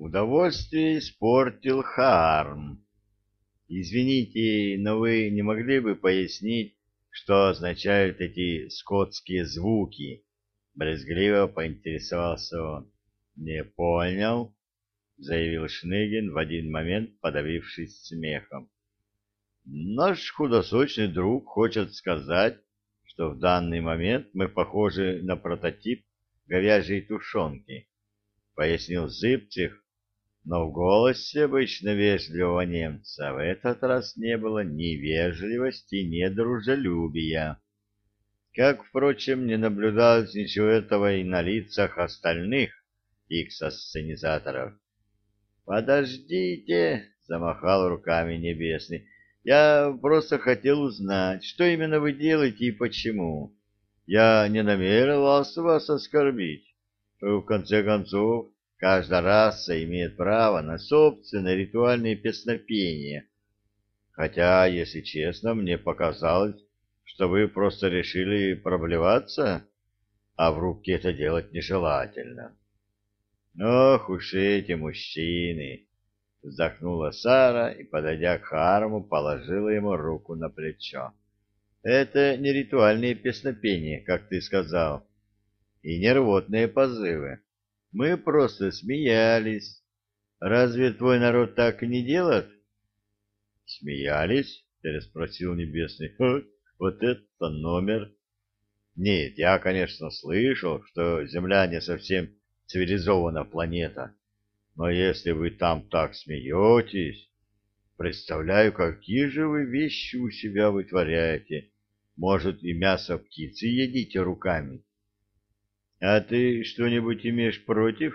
Удовольствие испортил Харм. Извините, но вы не могли бы пояснить, что означают эти скотские звуки? Брезгливо поинтересовался он. Не понял, заявил Шныгин в один момент, подавившись смехом. Наш худосочный друг хочет сказать, что в данный момент мы похожи на прототип говяжьей тушенки, пояснил Зыбцев, но в голосе обычно вежливого немца в этот раз не было ни вежливости, ни дружелюбия. Как, впрочем, не наблюдалось ничего этого и на лицах остальных иксосценизаторов. «Подождите!» — замахал руками Небесный. «Я просто хотел узнать, что именно вы делаете и почему. Я не намеревался вас оскорбить. В конце концов, Каждая раса имеет право на собственное ритуальное песнопение. Хотя, если честно, мне показалось, что вы просто решили проблеваться, а в руки это делать нежелательно. Ох уж эти мужчины! Вздохнула Сара и, подойдя к Харму, положила ему руку на плечо. Это не ритуальные песнопения, как ты сказал, и не рвотные позывы. Мы просто смеялись. Разве твой народ так и не делает? Смеялись? переспросил Небесный. Вот это номер. Нет, я, конечно, слышал, что Земля не совсем цивилизованная планета. Но если вы там так смеетесь, представляю, какие же вы вещи у себя вытворяете. Может, и мясо птицы едите руками. — А ты что-нибудь имеешь против?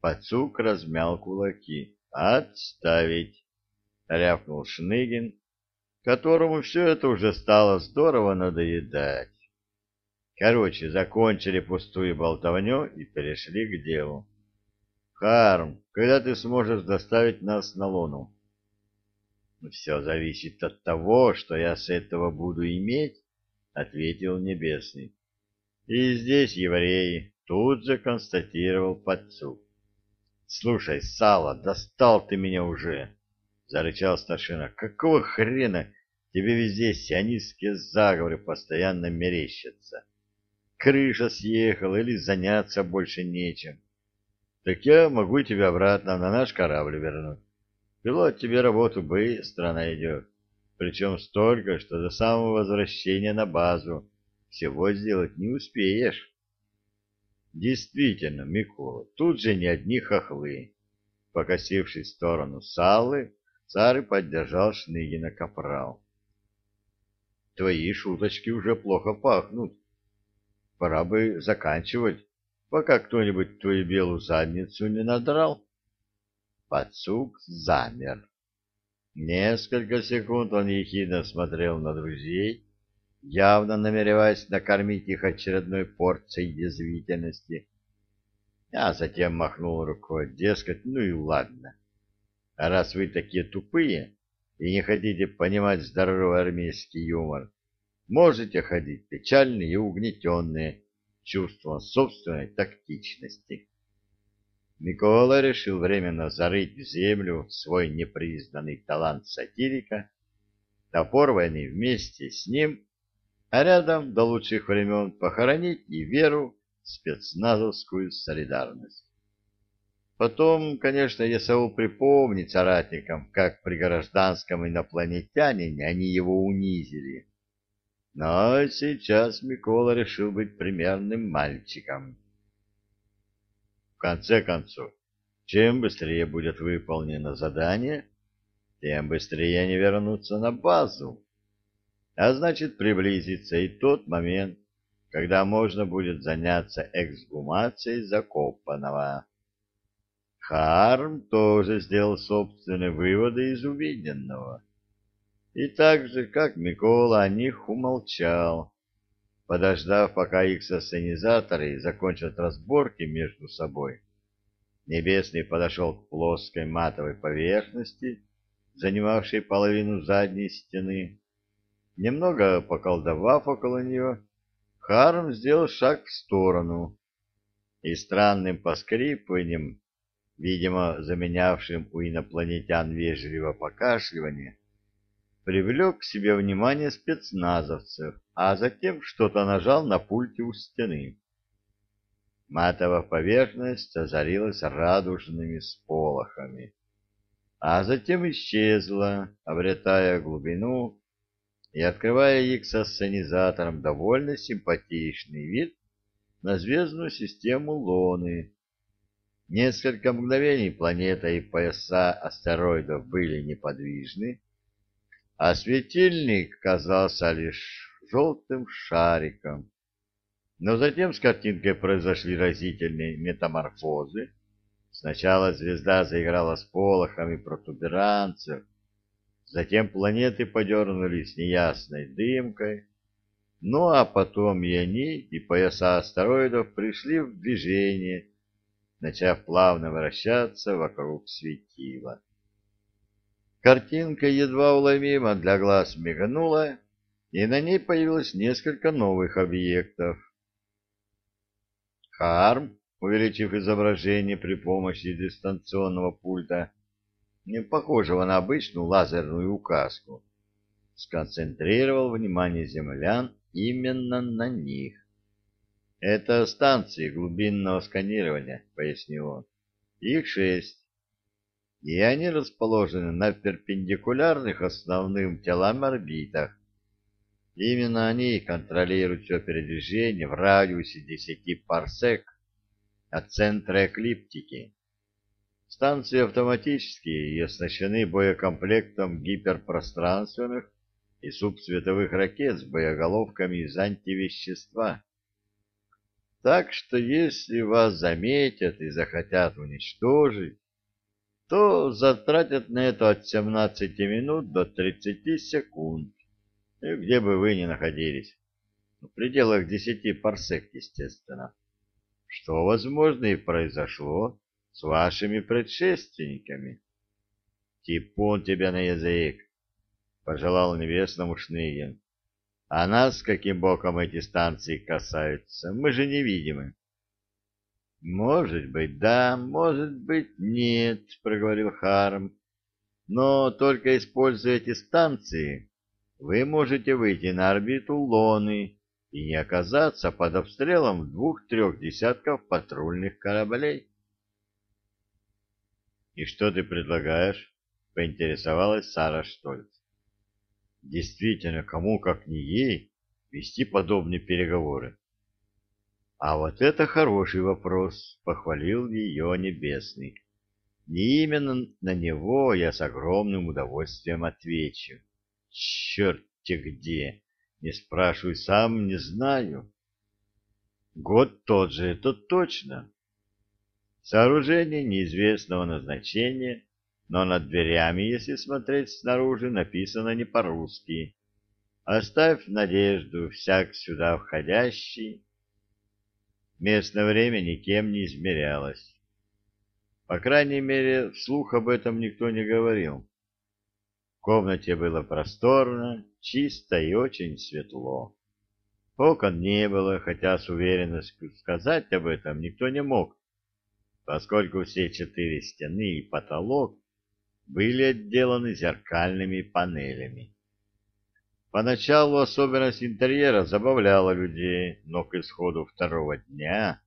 Пацук размял кулаки. — Отставить! — рявкнул Шныгин, которому все это уже стало здорово надоедать. Короче, закончили пустую болтовню и перешли к делу. — Харм, когда ты сможешь доставить нас на Луну? — Все зависит от того, что я с этого буду иметь, — ответил Небесный. И здесь евреи, тут же констатировал подцук. Слушай, Сало, достал ты меня уже, зарычал старшина. Какого хрена тебе везде сионистские заговоры постоянно мерещатся? Крыша съехала или заняться больше нечем. Так я могу тебя обратно на наш корабль вернуть. Пилот тебе работу быстро найдет, причем столько, что до самого возвращения на базу всего сделать не успеешь. Действительно, Микола, тут же не одни хохлы. Покосившись в сторону Салы, царь поддержал Шныгина капрал. Твои шуточки уже плохо пахнут. Пора бы заканчивать, пока кто-нибудь твою белую задницу не надрал. Пацук замер. Несколько секунд он ехидно смотрел на друзей, явно намереваясь накормить их очередной порцией язвительности. А затем махнул рукой, дескать, ну и ладно. А раз вы такие тупые и не хотите понимать здоровый армейский юмор, можете ходить печальные и угнетенные чувством собственной тактичности. Микола решил временно зарыть в землю свой непризнанный талант сатирика, топор войны вместе с ним а рядом до лучших времен похоронить и веру в спецназовскую солидарность. Потом, конечно, ЕСУ припомнит соратникам, как при гражданском инопланетянине они его унизили. Но сейчас Микола решил быть примерным мальчиком. В конце концов, чем быстрее будет выполнено задание, тем быстрее они вернутся на базу а значит приблизится и тот момент, когда можно будет заняться эксгумацией закопанного. Харм тоже сделал собственные выводы из увиденного. И так же, как Микола, о них умолчал, подождав, пока их сценизаторы закончат разборки между собой. Небесный подошел к плоской матовой поверхности, занимавшей половину задней стены, Немного поколдовав около нее, Харм сделал шаг в сторону и странным поскрипыванием видимо, заменявшим у инопланетян вежливо покашливание, привлек к себе внимание спецназовцев, а затем что-то нажал на пульте у стены. Матовая поверхность озарилась радужными сполохами, а затем исчезла, обретая глубину и открывая их со сценизатором довольно симпатичный вид на звездную систему Луны. Несколько мгновений планета и пояса астероидов были неподвижны, а светильник казался лишь желтым шариком. Но затем с картинкой произошли разительные метаморфозы. Сначала звезда заиграла с полохами протуберанцев, затем планеты подернулись неясной дымкой, ну а потом и они, и пояса астероидов пришли в движение, начав плавно вращаться вокруг светила. Картинка едва уловимо для глаз мигнула, и на ней появилось несколько новых объектов. Харм, увеличив изображение при помощи дистанционного пульта, похожего на обычную лазерную указку, сконцентрировал внимание землян именно на них. «Это станции глубинного сканирования», — пояснил он. «Их шесть, и они расположены на перпендикулярных основным телам орбитах. Именно они контролируют все передвижение в радиусе 10 парсек от центра эклиптики. Станции автоматические и оснащены боекомплектом гиперпространственных и субсветовых ракет с боеголовками из антивещества. Так что если вас заметят и захотят уничтожить, то затратят на это от 17 минут до 30 секунд, где бы вы ни находились. В пределах 10 парсек, естественно. Что, возможно, и произошло с вашими предшественниками. Типун тебя на язык, пожелал небесному Шныгин. А нас каким боком эти станции касаются? Мы же невидимы. Может быть, да, может быть, нет, проговорил Харм. Но только используя эти станции, вы можете выйти на орбиту Лоны и не оказаться под обстрелом двух-трех десятков патрульных кораблей. «И что ты предлагаешь?» — поинтересовалась Сара Штольц. «Действительно, кому, как не ей, вести подобные переговоры?» А вот это хороший вопрос, похвалил ее Небесный. Не именно на него я с огромным удовольствием отвечу. Черт-те где! Не спрашивай сам, не знаю. Год тот же, это точно. Сооружение неизвестного назначения, но над дверями, если смотреть снаружи, написано не по-русски. Оставь надежду всяк сюда входящий, Местное время никем не измерялось. По крайней мере, вслух об этом никто не говорил. В комнате было просторно, чисто и очень светло. Окон не было, хотя с уверенностью сказать об этом никто не мог, поскольку все четыре стены и потолок были отделаны зеркальными панелями. Поначалу особенность интерьера забавляла людей, но к исходу второго дня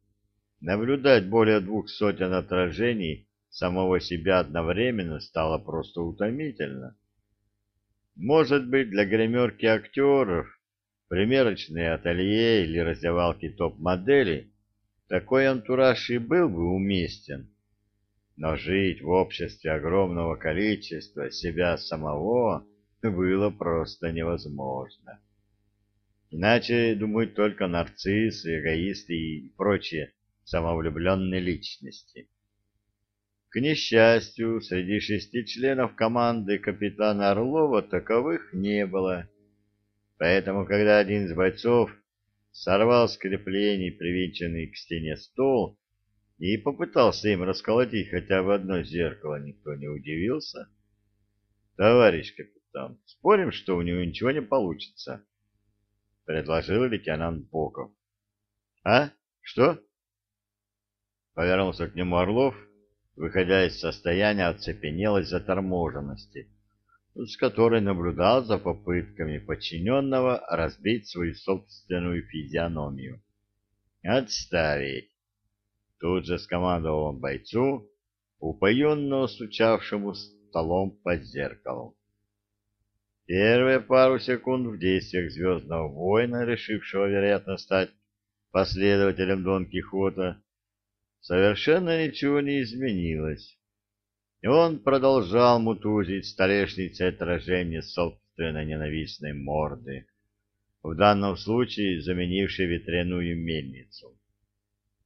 наблюдать более двух сотен отражений самого себя одновременно стало просто утомительно. Может быть, для гримерки актеров, примерочные ателье или раздевалки топ-моделей такой антураж и был бы уместен. Но жить в обществе огромного количества себя самого было просто невозможно. Иначе думают только нарциссы, эгоисты и прочие самовлюбленные личности. К несчастью, среди шести членов команды капитана Орлова таковых не было. Поэтому, когда один из бойцов сорвал с креплений привинченный к стене стол и попытался им расколотить хотя бы одно зеркало, никто не удивился. «Товарищ капитан. Спорим, что у него ничего не получится? — предложил лейтенант Боков. — А? Что? Повернулся к нему Орлов, выходя из состояния оцепенелой заторможенности, с которой наблюдал за попытками подчиненного разбить свою собственную физиономию. «Отставить!» Тут же скомандовал он бойцу, упоенно стучавшему столом по зеркалу. Первые пару секунд в действиях Звездного воина, решившего, вероятно, стать последователем Дон Кихота, совершенно ничего не изменилось. Он продолжал мутузить столешницей отражение собственной ненавистной морды, в данном случае заменившей ветряную мельницу.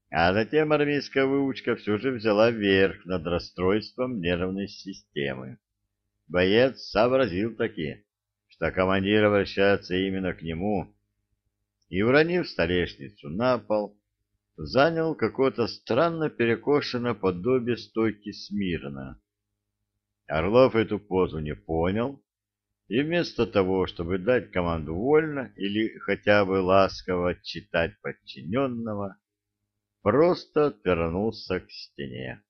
А затем армейская выучка все же взяла верх над расстройством нервной системы. Боец сообразил таки, что командир обращается именно к нему, и, уронив столешницу на пол, занял какое-то странно перекошенное подобие стойки смирно. Орлов эту позу не понял, и вместо того, чтобы дать команду вольно или хотя бы ласково отчитать подчиненного, просто отвернулся к стене.